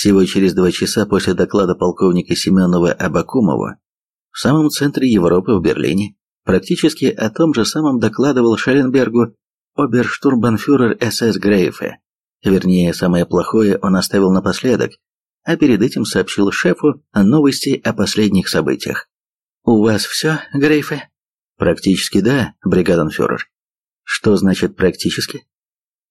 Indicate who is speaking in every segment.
Speaker 1: Всего через два часа после доклада полковника Семенова Абакумову в самом центре Европы, в Берлине, практически о том же самом докладывал Шелленбергу оберштурмбанфюрер СС Грейфе. Вернее, самое плохое он оставил напоследок, а перед этим сообщил шефу новости о последних событиях. «У вас все, Грейфе?» «Практически да, бригаденфюрер». «Что значит практически?»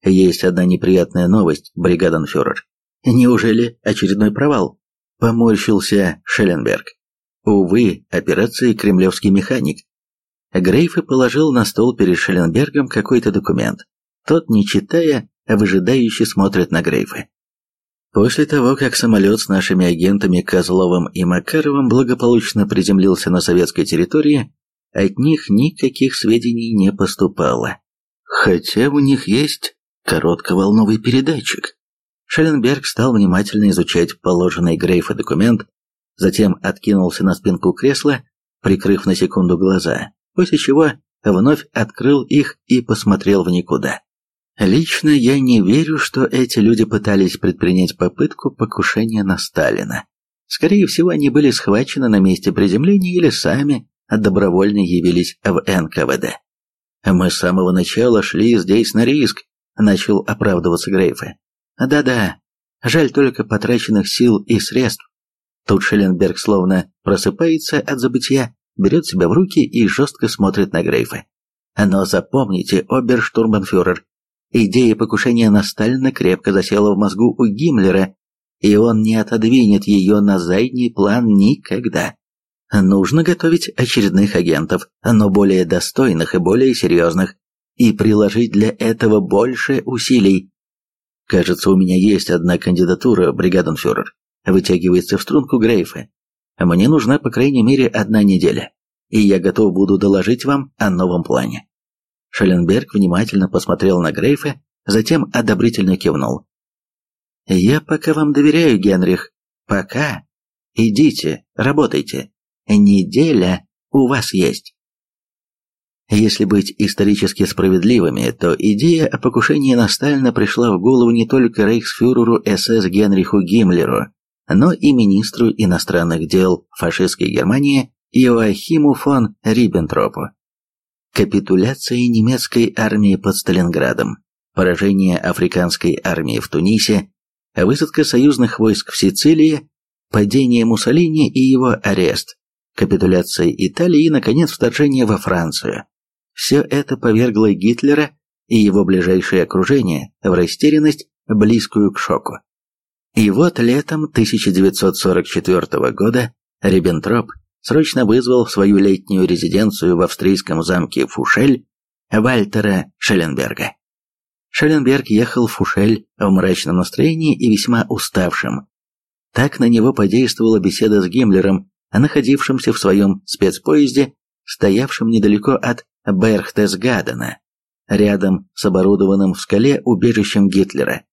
Speaker 1: «Есть одна неприятная новость, бригаденфюрер». «Неужели очередной провал?» Поморщился Шелленберг. Увы, операции «Кремлевский механик». Грейфе положил на стол перед Шелленбергом какой-то документ. Тот, не читая, выжидающе смотрит на Грейфа. После того, как самолет с нашими агентами Козловым и Макаровым благополучно приземлился на советской территории, от них никаких сведений не поступало. Хотя у них есть коротковолновый передатчик. Шелленберг стал внимательно изучать положенный Грейфа документ, затем откинулся на спинку кресла, прикрыв на секунду глаза, после чего вновь открыл их и посмотрел в никуда. Лично я не верю, что эти люди пытались предпринять попытку покушения на Сталина. Скорее всего, они были схвачены на месте приземления или сами добровольно явились в НКВД. Мы с самого начала шли здесь на риск, начал оправдываться Грейфе. Да-да, жаль только потраченных сил и средств. Тут Шелленберг словно просыпается от забытия, берет себя в руки и жестко смотрит на Грейфа. Но запомните, оберштурмбанфюрер, Идея покушения на Сталина крепко засела в мозгу у Гиммлера, и он не отодвинет ее на задний план никогда. Нужно готовить очередных агентов, но более достойных и более серьезных, и приложить для этого больше усилий. Кажется, у меня есть одна кандидатура, бригаденфюрер. Вытягивается в струнку Грейфа. Мне нужна по крайней мере одна неделя, и я готов буду доложить вам о новом плане. Шелленберг внимательно посмотрел на Грейфа, затем одобрительно кивнул. «Я пока вам доверяю, Генрих. Пока. Идите, работайте. Неделя у вас есть». Если быть исторически справедливыми, то идея о покушении на Сталина пришла в голову не только рейхсфюреру СС Генриху Гиммлеру, но и министру иностранных дел фашистской Германии Иоахиму фон Риббентропу. Капитуляция немецкой армии под Сталинградом, поражение африканской армии в Тунисе, высадка союзных войск в Сицилии, падение Муссолини и его арест, капитуляция Италии и, наконец, вторжение во Францию. Все это повергло Гитлера и его ближайшее окружение в растерянность, близкую к шоку. И вот летом 1944 года Риббентроп срочно вызвал в свою летнюю резиденцию в австрийском замке Фушель Вальтера Шелленберга. Шелленберг ехал в Фушель в мрачном настроении и весьма уставшим. Так на него подействовала беседа с Гиммлером, находившимся в своем спецпоезде, стоявшем недалеко от Берхтесгадена, рядом с оборудованным в скале убежищем Гитлера.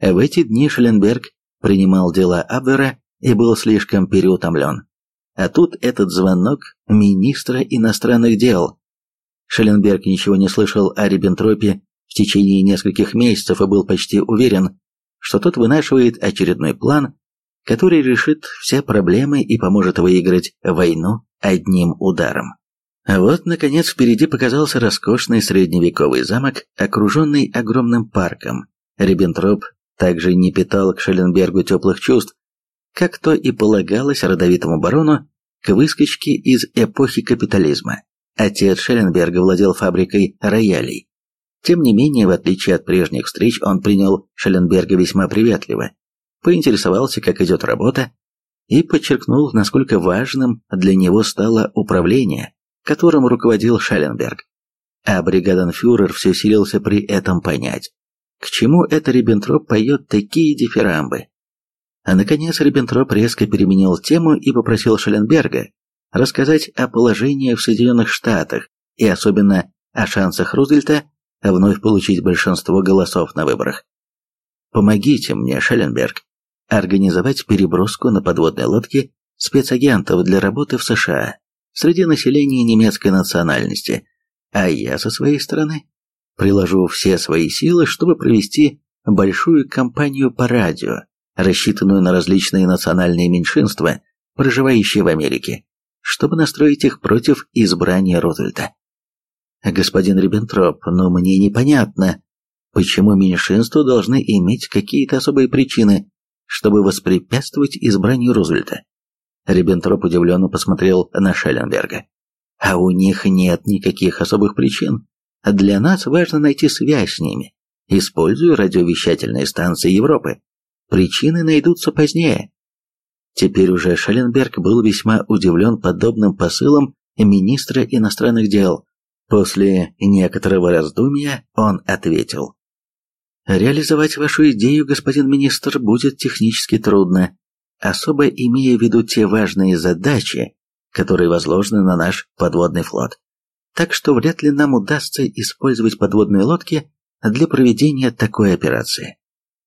Speaker 1: В эти дни Шелленберг принимал дела Абвера и был слишком переутомлен. А тут этот звонок министра иностранных дел. Шелленберг ничего не слышал о Риббентропе в течение нескольких месяцев и был почти уверен, что тот вынашивает очередной план, который решит все проблемы и поможет выиграть войну одним ударом. А вот, наконец, впереди показался роскошный средневековый замок, окруженный огромным парком. Риббентроп также не питал к Шелленбергу теплых чувств, как то и полагалось родовитому барону, к выскочке из эпохи капитализма. Отец Шелленберга владел фабрикой роялей. Тем не менее, в отличие от прежних встреч, он принял Шелленберга весьма приветливо, поинтересовался, как идет работа, и подчеркнул, насколько важным для него стало управление, которым руководил Шелленберг. А бригаденфюрер все силился при этом понять, к чему это Риббентроп поет такие дифирамбы. А наконец Риббентроп резко переменил тему и попросил Шелленберга рассказать о положении в Соединенных Штатах и особенно о шансах Рузвельта вновь получить большинство голосов на выборах. Помогите мне, Шелленберг, организовать переброску на подводной лодке спецагентов для работы в США среди населения немецкой национальности, а я со своей стороны приложу все свои силы, чтобы провести большую кампанию по радио рассчитанную на различные национальные меньшинства, проживающие в Америке, чтобы настроить их против избрания Рузвельта. Господин Риббентроп, но мне непонятно, почему меньшинства должны иметь какие-то особые причины, чтобы воспрепятствовать избранию Рузвельта. Риббентроп удивленно посмотрел на Шелленберга. А у них нет никаких особых причин. Для нас важно найти связь с ними, используя радиовещательные станции Европы. Причины найдутся позднее. Теперь уже Шелленберг был весьма удивлен подобным посылом министра иностранных дел. После некоторого раздумья он ответил. «Реализовать вашу идею, господин министр, будет технически трудно, особо имея в виду те важные задачи, которые возложены на наш подводный флот. Так что вряд ли нам удастся использовать подводные лодки для проведения такой операции.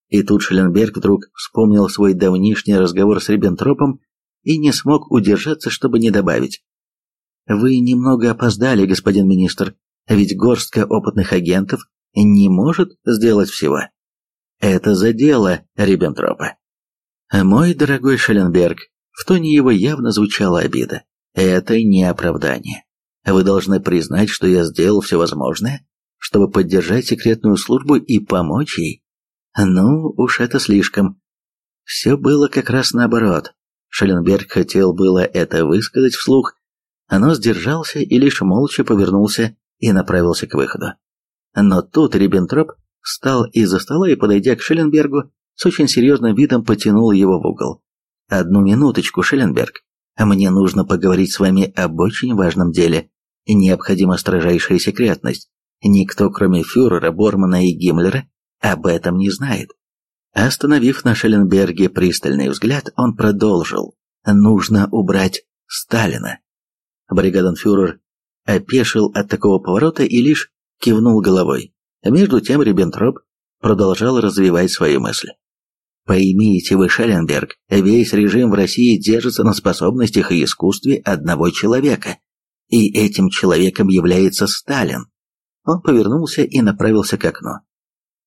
Speaker 1: И тут Шелленберг вдруг вспомнил свой давнишний разговор с Риббентропом и не смог удержаться, чтобы не добавить. «Вы немного опоздали, господин министр, ведь горстка опытных агентов не может сделать всего. Это за дело Риббентропа». «Мой дорогой Шелленберг», в тоне его явно звучала обида. «Это не оправдание. Вы должны признать, что я сделал все возможное, чтобы поддержать секретную службу и помочь ей ну, уж это слишком. Все было как раз наоборот. Шелленберг хотел было это высказать вслух, но сдержался и лишь молча повернулся и направился к выходу. Но тут Риббентроп встал из-за стола и, подойдя к Шелленбергу, с очень серьезным видом потянул его в угол. «Одну минуточку, Шелленберг. Мне нужно поговорить с вами об очень важном деле. Необходима строжайшая секретность. Никто, кроме фюрера, Бормана и Гиммлера, об этом не знает. Остановив на Шелленберге пристальный взгляд, он продолжил. «Нужно убрать Сталина». Бригаденфюрер опешил от такого поворота и лишь кивнул головой. Между тем Риббентроп продолжал развивать свою мысль. Поймите вы, Шелленберг, весь режим в России держится на способностях и искусстве одного человека. И этим человеком является Сталин. Он повернулся и направился к окну.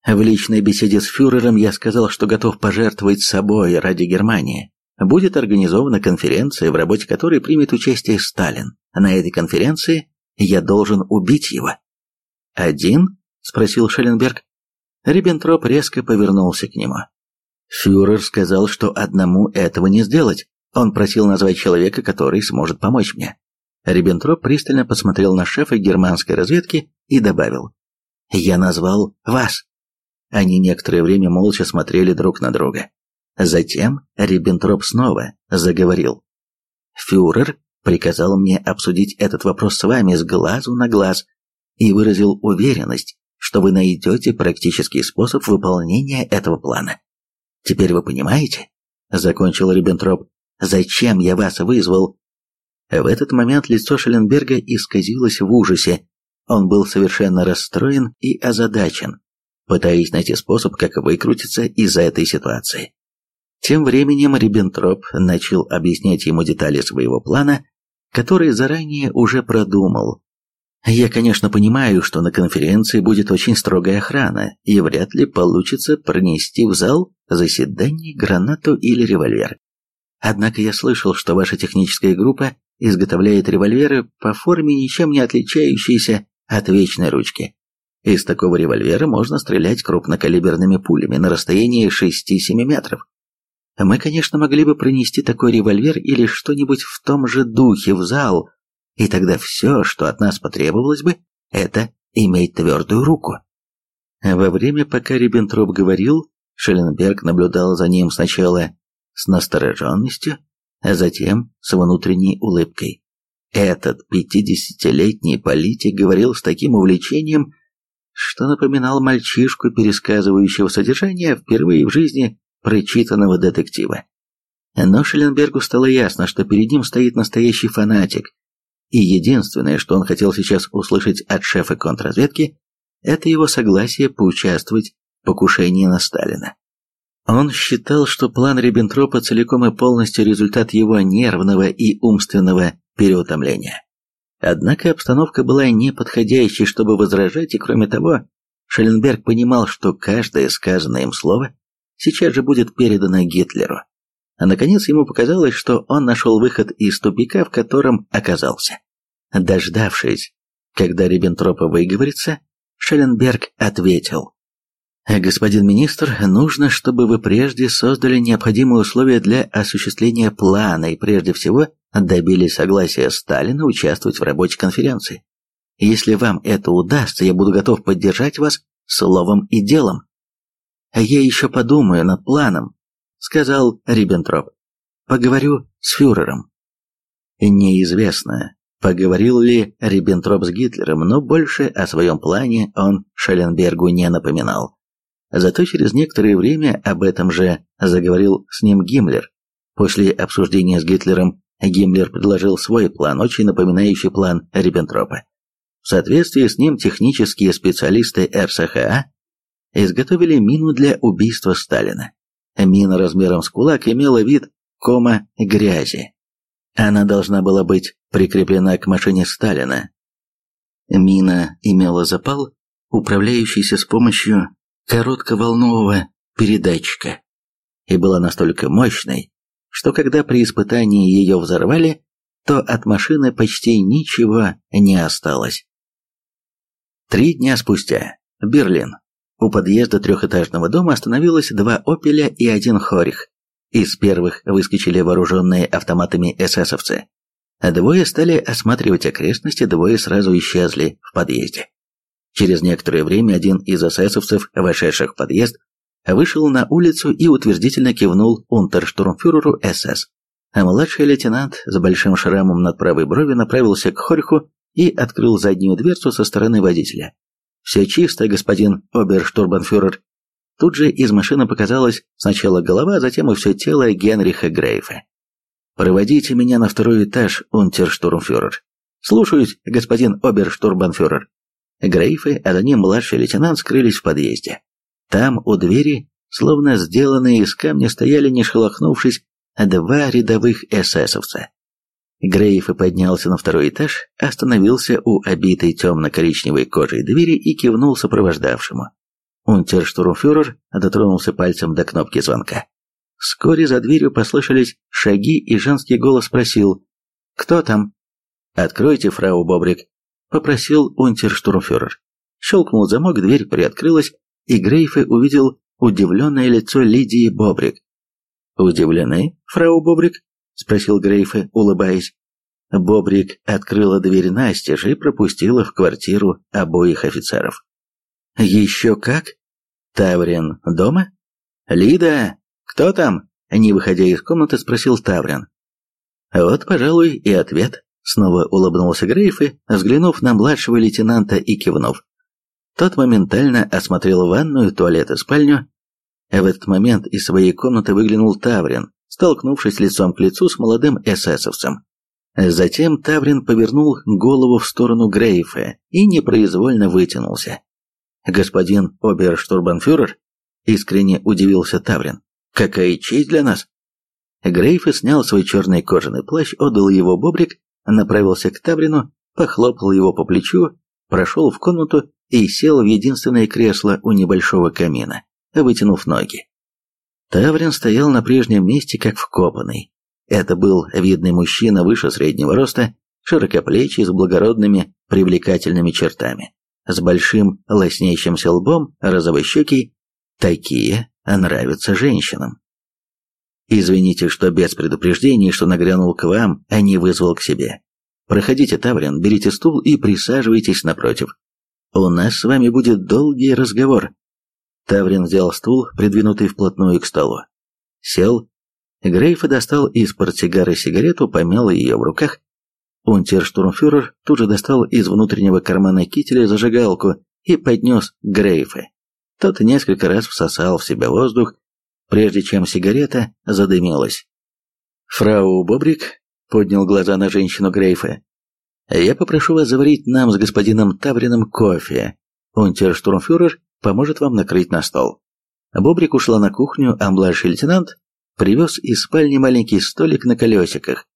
Speaker 1: В личной беседе с фюрером я сказал, что готов пожертвовать собой ради Германии. Будет организована конференция, в работе которой примет участие Сталин. На этой конференции я должен убить его. «Один?» – спросил Шелленберг. Риббентроп резко повернулся к нему. Фюрер сказал, что одному этого не сделать. Он просил назвать человека, который сможет помочь мне. Риббентроп пристально посмотрел на шефа германской разведки и добавил. «Я назвал вас». Они некоторое время молча смотрели друг на друга. Затем Риббентроп снова заговорил. «Фюрер приказал мне обсудить этот вопрос с вами с глазу на глаз и выразил уверенность, что вы найдете практический способ выполнения этого плана. Теперь вы понимаете?» Закончил Риббентроп. «Зачем я вас вызвал?» В этот момент лицо Шелленберга исказилось в ужасе. Он был совершенно расстроен и озадачен пытаясь найти способ, как выкрутиться из этой ситуации. Тем временем Риббентроп начал объяснять ему детали своего плана, который заранее уже продумал. «Я, конечно, понимаю, что на конференции будет очень строгая охрана, и вряд ли получится пронести в зал заседаний гранату или револьвер. Однако я слышал, что ваша техническая группа изготовляет револьверы по форме ничем не отличающиеся от вечной ручки. Из такого револьвера можно стрелять крупнокалиберными пулями на расстоянии 6-7 метров. Мы, конечно, могли бы принести такой револьвер или что-нибудь в том же духе в зал, и тогда все, что от нас потребовалось бы, это иметь твердую руку. Во время, пока Риббентроп говорил, Шелленберг наблюдал за ним сначала с настороженностью, а затем с внутренней улыбкой. Этот пятидесятилетний политик говорил с таким увлечением, что напоминал мальчишку, пересказывающего содержание впервые в жизни прочитанного детектива. Но Шелленбергу стало ясно, что перед ним стоит настоящий фанатик, и единственное, что он хотел сейчас услышать от шефа контрразведки, это его согласие поучаствовать покушении на Сталина. Он считал, что план Риббентропа целиком и полностью результат его нервного и умственного переутомления. Однако обстановка была неподходящей, чтобы возражать, и кроме того, Шелленберг понимал, что каждое сказанное им слово сейчас же будет передано Гитлеру. А наконец ему показалось, что он нашел выход из тупика, в котором оказался. Дождавшись, когда Риббентроп выговорится, Шелленберг ответил. «Господин министр, нужно, чтобы вы прежде создали необходимые условия для осуществления плана и прежде всего добились согласия Сталина участвовать в рабочей конференции. Если вам это удастся, я буду готов поддержать вас словом и делом. Я еще подумаю над планом, сказал Риббентроп. Поговорю с фюрером. Неизвестно, поговорил ли Риббентроп с Гитлером, но больше о своем плане он Шелленбергу не напоминал. Зато через некоторое время об этом же заговорил с ним Гиммлер. После обсуждения с Гитлером Гиммлер предложил свой план, очень напоминающий план Риббентропа. В соответствии с ним технические специалисты РСХА изготовили мину для убийства Сталина. Мина размером с кулак имела вид кома грязи. Она должна была быть прикреплена к машине Сталина. Мина имела запал, управляющийся с помощью коротковолнового передатчика, и была настолько мощной, что когда при испытании ее взорвали, то от машины почти ничего не осталось. Три дня спустя. Берлин. У подъезда трехэтажного дома остановилось два «Опеля» и один «Хорих». Из первых выскочили вооруженные автоматами эсэсовцы. Двое стали осматривать окрестности, двое сразу исчезли в подъезде. Через некоторое время один из эсэсовцев, вошедших в подъезд, вышел на улицу и утвердительно кивнул унтерштурмфюреру СС. А младший лейтенант с большим шрамом над правой брови направился к Хориху и открыл заднюю дверцу со стороны водителя. «Все чисто, господин оберштурбанфюрер». Тут же из машины показалась сначала голова, а затем и все тело Генриха Грейфа. «Проводите меня на второй этаж, унтерштурмфюрер». «Слушаюсь, господин оберштурбанфюрер». Грейфы, а за ним младший лейтенант скрылись в подъезде. Там, у двери, словно сделанные из камня, стояли, не шелохнувшись, два рядовых эсэсовца. Грейф поднялся на второй этаж, остановился у обитой темно-коричневой кожей двери и кивнул сопровождавшему. Унтерштурмфюрер дотронулся пальцем до кнопки звонка. Вскоре за дверью послышались шаги, и женский голос спросил «Кто там?» «Откройте, фрау Бобрик», — попросил унтерштурмфюрер. Щелкнул замок, дверь приоткрылась, и Грейфе увидел удивленное лицо Лидии Бобрик. «Удивлены, фрау Бобрик?» — спросил Грейфе, улыбаясь. Бобрик открыла дверь настежь и пропустила в квартиру обоих офицеров. «Еще как? Таврин дома?» «Лида, кто там?» — не выходя из комнаты, спросил Таврин. «Вот, пожалуй, и ответ», — снова улыбнулся Грейфе, взглянув на младшего лейтенанта и кивнув. Тот моментально осмотрел ванную, туалет и спальню. В этот момент из своей комнаты выглянул Таврин, столкнувшись лицом к лицу с молодым эсэсовцем. Затем Таврин повернул голову в сторону Грейфа и непроизвольно вытянулся. «Господин оберштурбанфюрер?» — искренне удивился Таврин. «Какая честь для нас!» Грейф снял свой черный кожаный плащ, отдал его бобрик, направился к Таврину, похлопал его по плечу, прошел в комнату и сел в единственное кресло у небольшого камина, вытянув ноги. Таврин стоял на прежнем месте, как вкопанный. Это был видный мужчина выше среднего роста, широкоплечий, с благородными, привлекательными чертами, с большим лоснящимся лбом, розовощекий. Такие нравятся женщинам. Извините, что без предупреждения, что нагрянул к вам, а не вызвал к себе. Проходите, Таврин, берите стул и присаживайтесь напротив. У нас с вами будет долгий разговор. Таврин взял стул, придвинутый вплотную к столу. Сел. Грейф достал из портсигара сигарету, помял ее в руках. Унтерштурмфюрер тут же достал из внутреннего кармана кителя зажигалку и поднес Грейфа. Тот несколько раз всосал в себя воздух, прежде чем сигарета задымилась. «Фрау Бобрик», — поднял глаза на женщину Грейфа, — «я попрошу вас заварить нам с господином Таврином кофе. Унтерштурмфюрер поможет вам накрыть на стол. Бобрик ушла на кухню, а младший лейтенант привез из спальни маленький столик на колесиках.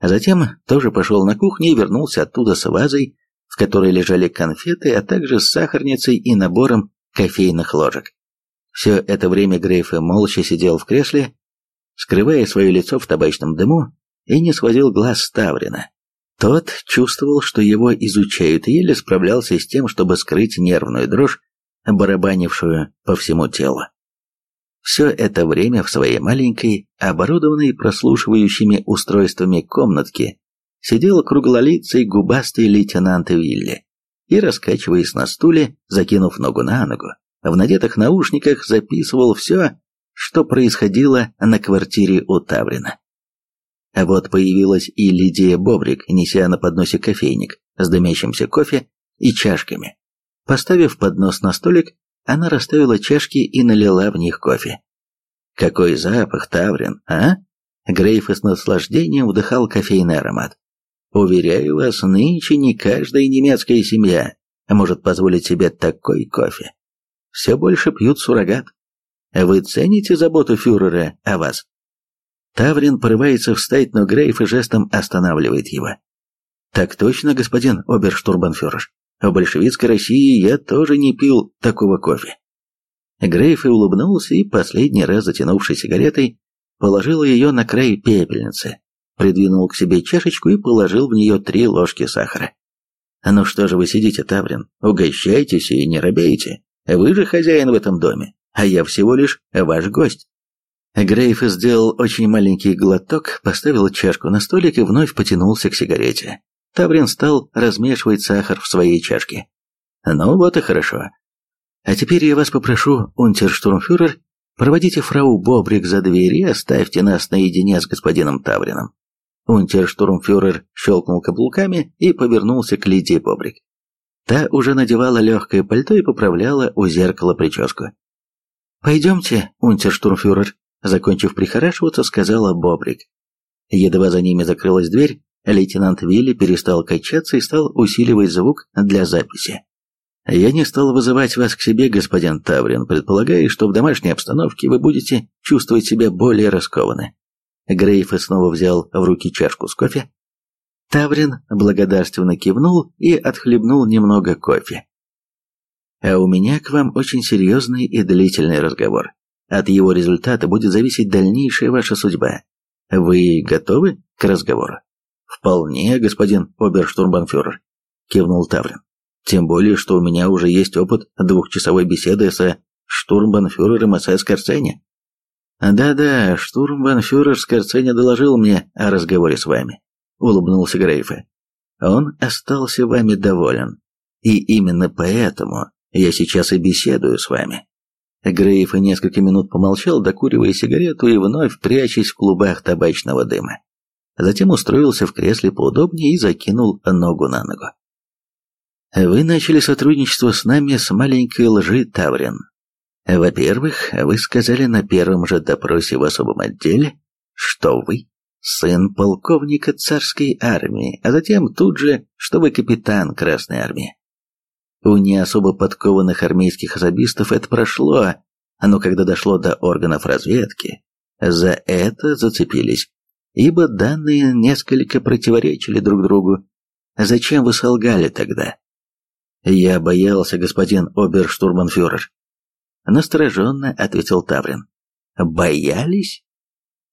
Speaker 1: Затем тоже пошел на кухню и вернулся оттуда с вазой, в которой лежали конфеты, а также с сахарницей и набором кофейных ложек. Все это время Грейф молча сидел в кресле, скрывая свое лицо в табачном дыму, и не сводил глаз с Таврина. Тот чувствовал, что его изучают, и еле справлялся с тем, чтобы скрыть нервную дрожь, барабанившую по всему телу. Все это время в своей маленькой, оборудованной прослушивающими устройствами комнатке сидел круглолицый губастый лейтенант Вилли и, раскачиваясь на стуле, закинув ногу на ногу, в надетых наушниках записывал все, что происходило на квартире у Таврина. А вот появилась и Лидия Бобрик, неся на подносе кофейник с дымящимся кофе и чашками. Поставив поднос на столик, она расставила чашки и налила в них кофе. «Какой запах, Таврин, а?» Грейф с наслаждением вдыхал кофейный аромат. «Уверяю вас, нынче не каждая немецкая семья может позволить себе такой кофе. Все больше пьют суррогат. Вы цените заботу фюрера о вас?» Таврин порывается встать, но Грейф жестом останавливает его. «Так точно, господин оберштурбанфюрер. В большевистской России я тоже не пил такого кофе». Грейф и улыбнулся и, последний раз затянувшись сигаретой, положил ее на край пепельницы, придвинул к себе чашечку и положил в нее три ложки сахара. «Ну что же вы сидите, Таврин? Угощайтесь и не робейте. Вы же хозяин в этом доме, а я всего лишь ваш гость». Грейф сделал очень маленький глоток, поставил чашку на столик и вновь потянулся к сигарете. Таврин стал размешивать сахар в своей чашке. «Ну вот и хорошо. А теперь я вас попрошу, унтерштурмфюрер, проводите фрау Бобрик за дверь и оставьте нас наедине с господином Таврином». Унтерштурмфюрер щелкнул каблуками и повернулся к Лидии Бобрик. Та уже надевала легкое пальто и поправляла у зеркала прическу. «Пойдемте, унтерштурмфюрер», Закончив прихорашиваться, сказала Бобрик. Едва за ними закрылась дверь, лейтенант Вилли перестал качаться и стал усиливать звук для записи. «Я не стал вызывать вас к себе, господин Таврин, предполагая, что в домашней обстановке вы будете чувствовать себя более раскованно». Грейф снова взял в руки чашку с кофе. Таврин благодарственно кивнул и отхлебнул немного кофе. «А у меня к вам очень серьезный и длительный разговор. От его результата будет зависеть дальнейшая ваша судьба. Вы готовы к разговору? Вполне, господин оберштурмбанфюрер, кивнул Таврин. Тем более, что у меня уже есть опыт двухчасовой беседы со штурмбанфюрером СС Скорцене. Да-да, штурмбанфюрер Скорцене доложил мне о разговоре с вами, улыбнулся Грейфе. Он остался вами доволен. И именно поэтому я сейчас и беседую с вами. Грейф несколько минут помолчал, докуривая сигарету и вновь прячась в клубах табачного дыма. Затем устроился в кресле поудобнее и закинул ногу на ногу. «Вы начали сотрудничество с нами с маленькой лжи, Таврин. Во-первых, вы сказали на первом же допросе в особом отделе, что вы сын полковника царской армии, а затем тут же, что вы капитан Красной армии. У не особо подкованных армейских особистов это прошло, но когда дошло до органов разведки, за это зацепились, ибо данные несколько противоречили друг другу. Зачем вы солгали тогда? Я боялся, господин оберштурманфюрер. Настороженно ответил Таврин. Боялись?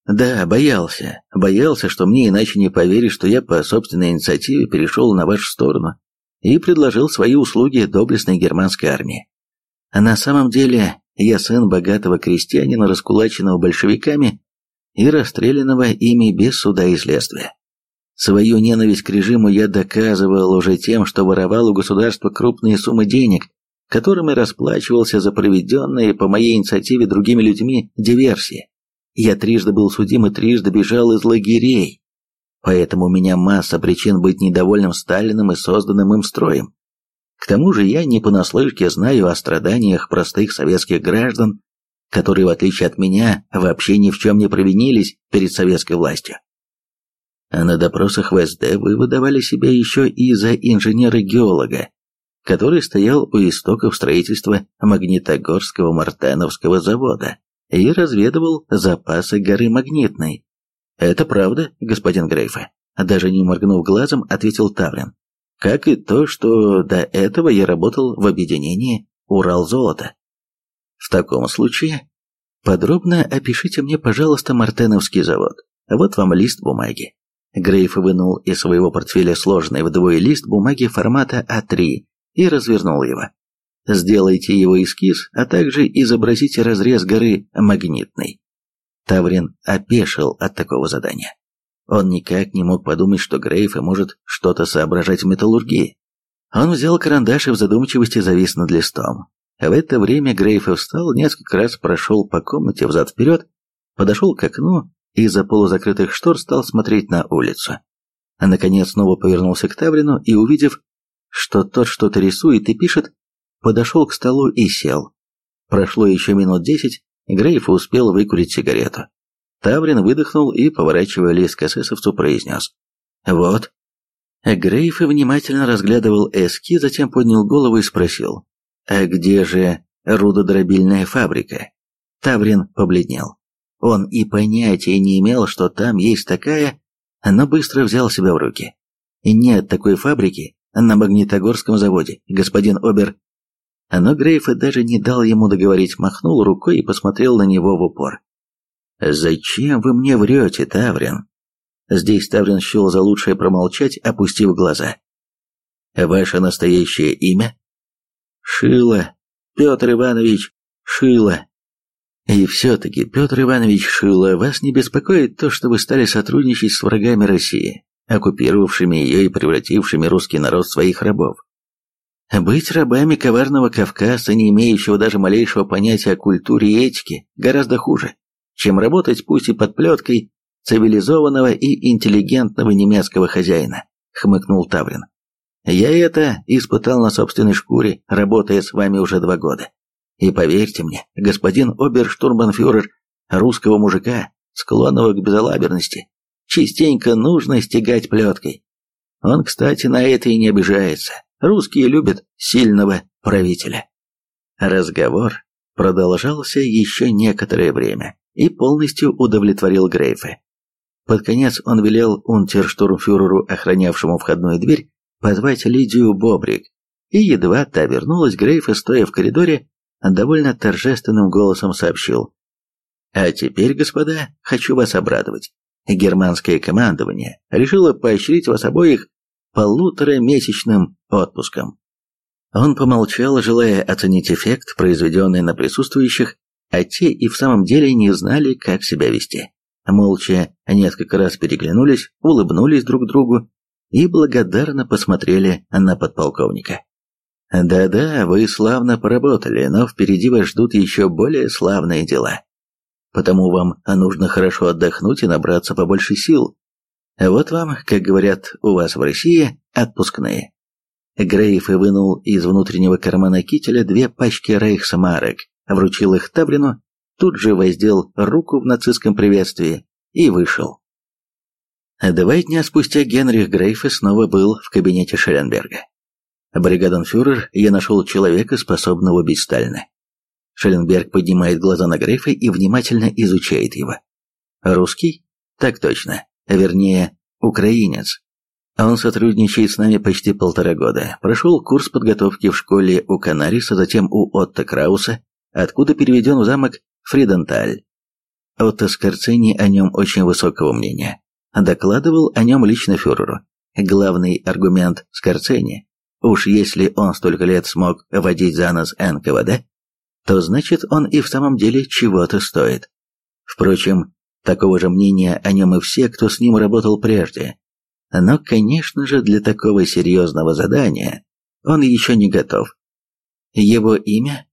Speaker 1: Да, боялся. Боялся, что мне иначе не поверишь, что я по собственной инициативе перешел на вашу сторону и предложил свои услуги доблестной германской армии. А на самом деле я сын богатого крестьянина, раскулаченного большевиками и расстрелянного ими без суда и следствия. Свою ненависть к режиму я доказывал уже тем, что воровал у государства крупные суммы денег, которыми расплачивался за проведенные по моей инициативе другими людьми диверсии. Я трижды был судим и трижды бежал из лагерей, Поэтому у меня масса причин быть недовольным Сталиным и созданным им строем. К тому же я не понаслышке знаю о страданиях простых советских граждан, которые, в отличие от меня, вообще ни в чем не провинились перед советской властью. А на допросах в СД вы выдавали себя еще и за инженера-геолога, который стоял у истоков строительства Магнитогорского Мартеновского завода и разведывал запасы горы Магнитной, «Это правда, господин Грейфа», — даже не моргнув глазом, ответил Таврин. «Как и то, что до этого я работал в объединении «Урал-золото». В таком случае, подробно опишите мне, пожалуйста, Мартеновский завод. Вот вам лист бумаги. Грейф вынул из своего портфеля сложенный вдвое лист бумаги формата А3 и развернул его. Сделайте его эскиз, а также изобразите разрез горы Магнитной. Таврин опешил от такого задания. Он никак не мог подумать, что Грейф может что-то соображать в металлургии. Он взял карандаш и в задумчивости завис над листом. В это время Грейф встал, несколько раз прошел по комнате взад-вперед, подошел к окну и из-за полузакрытых штор стал смотреть на улицу. А наконец снова повернулся к Таврину и, увидев, что тот что-то рисует и пишет, подошел к столу и сел. Прошло еще минут десять, Грейф успел выкурить сигарету. Таврин выдохнул и, поворачивая лист к эсэсовцу, произнес. «Вот». Грейф внимательно разглядывал эски, затем поднял голову и спросил. «А где же рудодробильная фабрика?» Таврин побледнел. Он и понятия не имел, что там есть такая, но быстро взял себя в руки. «Нет такой фабрики на Магнитогорском заводе, господин Обер». Но Грейф даже не дал ему договорить, махнул рукой и посмотрел на него в упор. «Зачем вы мне врете, Таврин?» Здесь Таврин счел за лучшее промолчать, опустив глаза. «Ваше настоящее имя?» «Шило. Петр Иванович Шило». «И все-таки, Петр Иванович Шило, вас не беспокоит то, что вы стали сотрудничать с врагами России, оккупировавшими ее и превратившими русский народ в своих рабов? Быть рабами коварного Кавказа, не имеющего даже малейшего понятия о культуре и этике, гораздо хуже чем работать пусть и под плеткой цивилизованного и интеллигентного немецкого хозяина, хмыкнул Таврин. Я это испытал на собственной шкуре, работая с вами уже два года. И поверьте мне, господин оберштурмбанфюрер, русского мужика, склонного к безалаберности, частенько нужно стегать плеткой. Он, кстати, на это и не обижается. Русские любят сильного правителя. Разговор продолжался еще некоторое время и полностью удовлетворил Грейфа. Под конец он велел унтерштурмфюреру, охранявшему входную дверь, позвать Лидию Бобрик, и едва та вернулась, Грейф, стоя в коридоре, довольно торжественным голосом сообщил. «А теперь, господа, хочу вас обрадовать. Германское командование решило поощрить вас обоих полуторамесячным отпуском». Он помолчал, желая оценить эффект, произведенный на присутствующих, а те и в самом деле не знали, как себя вести. Молча несколько раз переглянулись, улыбнулись друг другу и благодарно посмотрели на подполковника. «Да-да, вы славно поработали, но впереди вас ждут еще более славные дела. Потому вам нужно хорошо отдохнуть и набраться побольше сил. Вот вам, как говорят у вас в России, отпускные». Грейф вынул из внутреннего кармана кителя две пачки рейхсмарок вручил их Табрину, тут же воздел руку в нацистском приветствии и вышел. Два дня спустя Генрих Грейфе снова был в кабинете Шелленберга. «Бригаденфюрер, я нашел человека, способного убить Сталина». Шелленберг поднимает глаза на Грейфа и внимательно изучает его. «Русский? Так точно. Вернее, украинец. Он сотрудничает с нами почти полтора года. Прошел курс подготовки в школе у Канариса, затем у Отто Крауса, откуда переведен в замок Фриденталь. Отто Скорцени о нем очень высокого мнения. Докладывал о нем лично фюреру. Главный аргумент Скорцени – уж если он столько лет смог водить за нос НКВД, то значит он и в самом деле чего-то стоит. Впрочем, такого же мнения о нем и все, кто с ним работал прежде. Но, конечно же, для такого серьезного задания он еще не готов. Его имя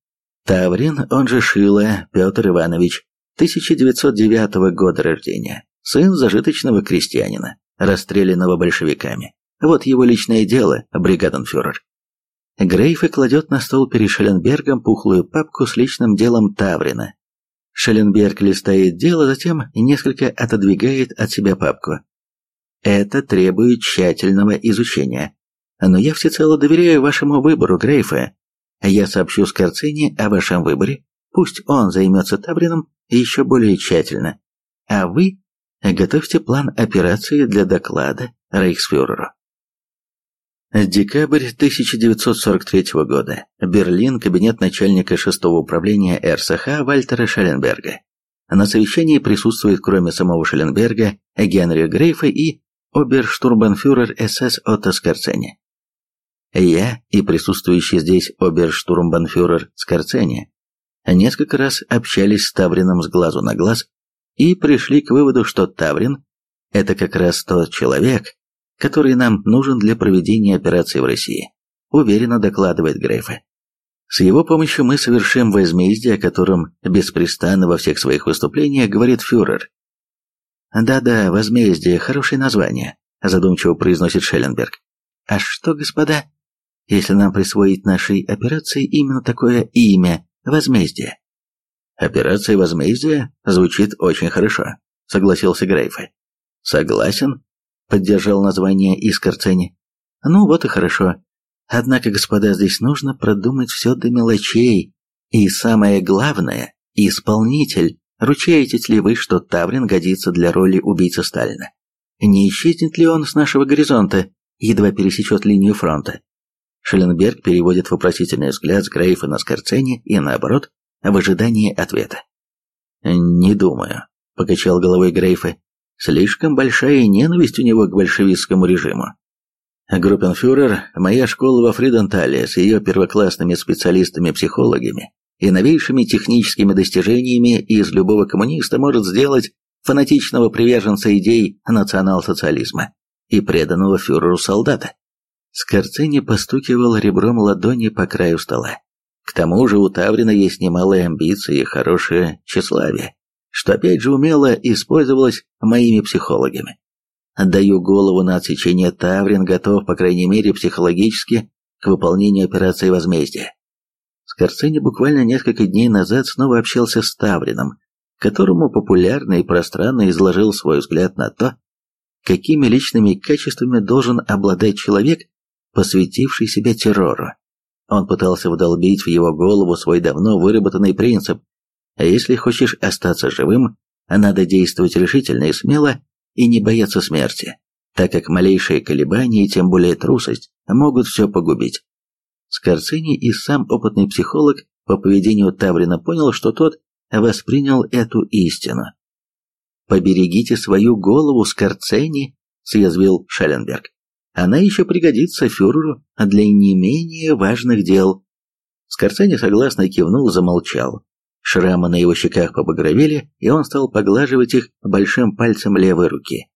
Speaker 1: Таврин, он же Шила Петр Иванович, 1909 года рождения, сын зажиточного крестьянина, расстрелянного большевиками. Вот его личное дело, бригаденфюрер. Грейфе кладет на стол перед Шелленбергом пухлую папку с личным делом Таврина. Шелленберг листает дело, затем несколько отодвигает от себя папку. Это требует тщательного изучения. Но я всецело доверяю вашему выбору, Грейфе. Я сообщу Скорцени о вашем выборе, пусть он займется Таврином еще более тщательно, а вы готовьте план операции для доклада Рейхсфюреру. Декабрь 1943 года. Берлин, кабинет начальника шестого управления РСХ Вальтера Шелленберга. На совещании присутствует кроме самого Шелленберга Генри Грейфа и оберштурмбанфюрер СС Отто Скорцени. Я и присутствующий здесь оберштурмбанфюрер Скорцени несколько раз общались с Таврином с глазу на глаз и пришли к выводу, что Таврин – это как раз тот человек, который нам нужен для проведения операции в России, уверенно докладывает Грейфа. С его помощью мы совершим возмездие, о котором беспрестанно во всех своих выступлениях говорит фюрер. «Да-да, возмездие – хорошее название», – задумчиво произносит Шелленберг. «А что, господа, если нам присвоить нашей операции именно такое имя – возмездие?» «Операция возмездия звучит очень хорошо», – согласился Грейфе. «Согласен», – поддержал название Искорцени. «Ну вот и хорошо. Однако, господа, здесь нужно продумать все до мелочей. И самое главное – исполнитель. Ручаетесь ли вы, что Таврин годится для роли убийцы Сталина? Не исчезнет ли он с нашего горизонта, едва пересечет линию фронта? Шелленберг переводит вопросительный взгляд с Грейфа на Скорцени и наоборот, в ожидании ответа. «Не думаю», – покачал головой Грейфа. «Слишком большая ненависть у него к большевистскому режиму. Группенфюрер, моя школа во Фридентале с ее первоклассными специалистами-психологами и новейшими техническими достижениями из любого коммуниста может сделать фанатичного приверженца идей национал-социализма и преданного фюреру солдата. Скорцени постукивал ребром ладони по краю стола. К тому же у Таврина есть немалые амбиции и хорошее тщеславие, что опять же умело использовалось моими психологами. Отдаю голову на отсечение Таврин готов, по крайней мере, психологически, к выполнению операции возмездия. Скорцени буквально несколько дней назад снова общался с Таврином, которому популярно и пространно изложил свой взгляд на то, какими личными качествами должен обладать человек, посвятивший себя террору. Он пытался вдолбить в его голову свой давно выработанный принцип. А если хочешь остаться живым, надо действовать решительно и смело, и не бояться смерти, так как малейшие колебания и тем более трусость могут все погубить. Скорцини и сам опытный психолог по поведению Таврина понял, что тот воспринял эту истину. «Поберегите свою голову, Скорцени», — съязвил Шелленберг. «Она еще пригодится фюреру для не менее важных дел». Скорцени согласно кивнул, замолчал. Шрамы на его щеках побагровели, и он стал поглаживать их большим пальцем левой руки.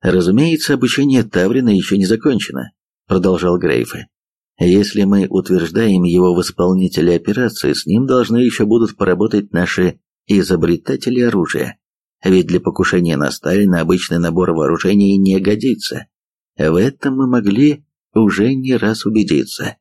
Speaker 1: «Разумеется, обучение Таврина еще не закончено», — продолжал Грейфе. «Если мы утверждаем его в исполнителе операции, с ним должны еще будут поработать наши изобретатели оружия. Ведь для покушения на Сталина обычный набор вооружений не годится. В этом мы могли уже не раз убедиться.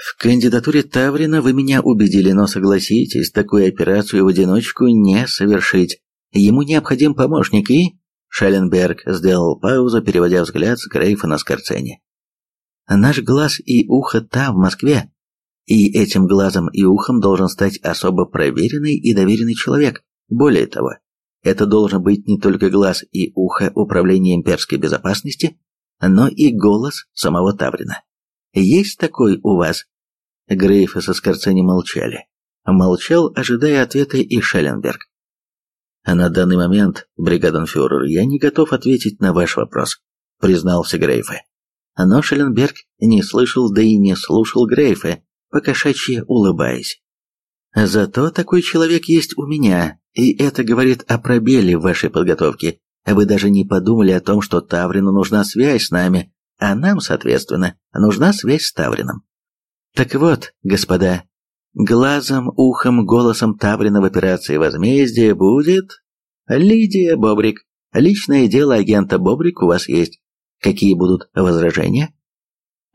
Speaker 1: В кандидатуре Таврина вы меня убедили, но согласитесь, такую операцию в одиночку не совершить. Ему необходим помощник и... Шелленберг сделал паузу, переводя взгляд с Грейфа на Скорцени. Наш глаз и ухо там, в Москве. И этим глазом и ухом должен стать особо проверенный и доверенный человек. Более того, это должен быть не только глаз и ухо Управления имперской безопасности, но и голос самого Таврина. Есть такой у вас?» Грейф со Скорцени молчали. Молчал, ожидая ответа и Шелленберг. «На данный момент, бригаденфюрер, я не готов ответить на ваш вопрос», признался Грейфе. Но Шелленберг не слышал, да и не слушал Грейфа, покошачьи улыбаясь. «Зато такой человек есть у меня, и это говорит о пробеле в вашей подготовке. Вы даже не подумали о том, что Таврину нужна связь с нами, а нам, соответственно, нужна связь с Таврином. Так вот, господа, глазом, ухом, голосом Таврина в операции возмездия будет Лидия Бобрик. Личное дело агента Бобрик у вас есть. Какие будут возражения?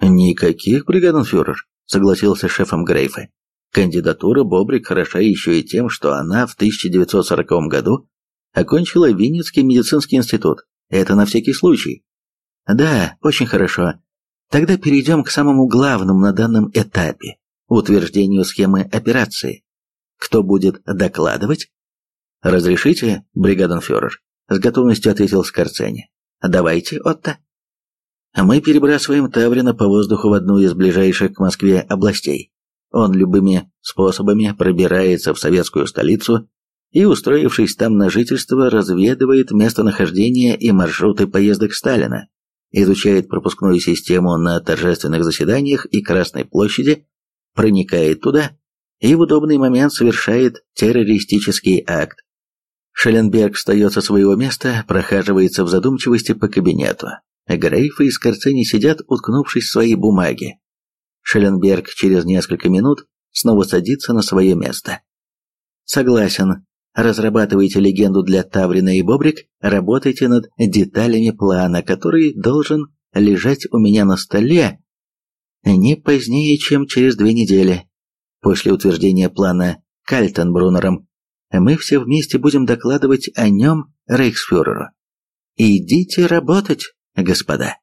Speaker 1: Никаких, бригаденфюрер, согласился шефом Грейфа. Кандидатура Бобрик хороша еще и тем, что она в 1940 году окончила Винницкий медицинский институт. Это на всякий случай. Да, очень хорошо. Тогда перейдем к самому главному на данном этапе – утверждению схемы операции. Кто будет докладывать? Разрешите, бригаденфюрер? С готовностью ответил Скорцени. Давайте, Отто. Мы перебрасываем Таврина по воздуху в одну из ближайших к Москве областей. Он любыми способами пробирается в советскую столицу и, устроившись там на жительство, разведывает местонахождение и маршруты поездок Сталина, изучает пропускную систему на торжественных заседаниях и Красной площади, проникает туда и в удобный момент совершает террористический акт. Шелленберг встает со своего места, прохаживается в задумчивости по кабинету. Грейф и Скорцени сидят, уткнувшись в свои бумаги. Шелленберг через несколько минут снова садится на свое место. Согласен. Разрабатывайте легенду для Таврина и Бобрик, работайте над деталями плана, который должен лежать у меня на столе не позднее, чем через две недели. После утверждения плана Кальтенбруннером мы все вместе будем докладывать о нем рейхсфюреру. Идите работать, господа.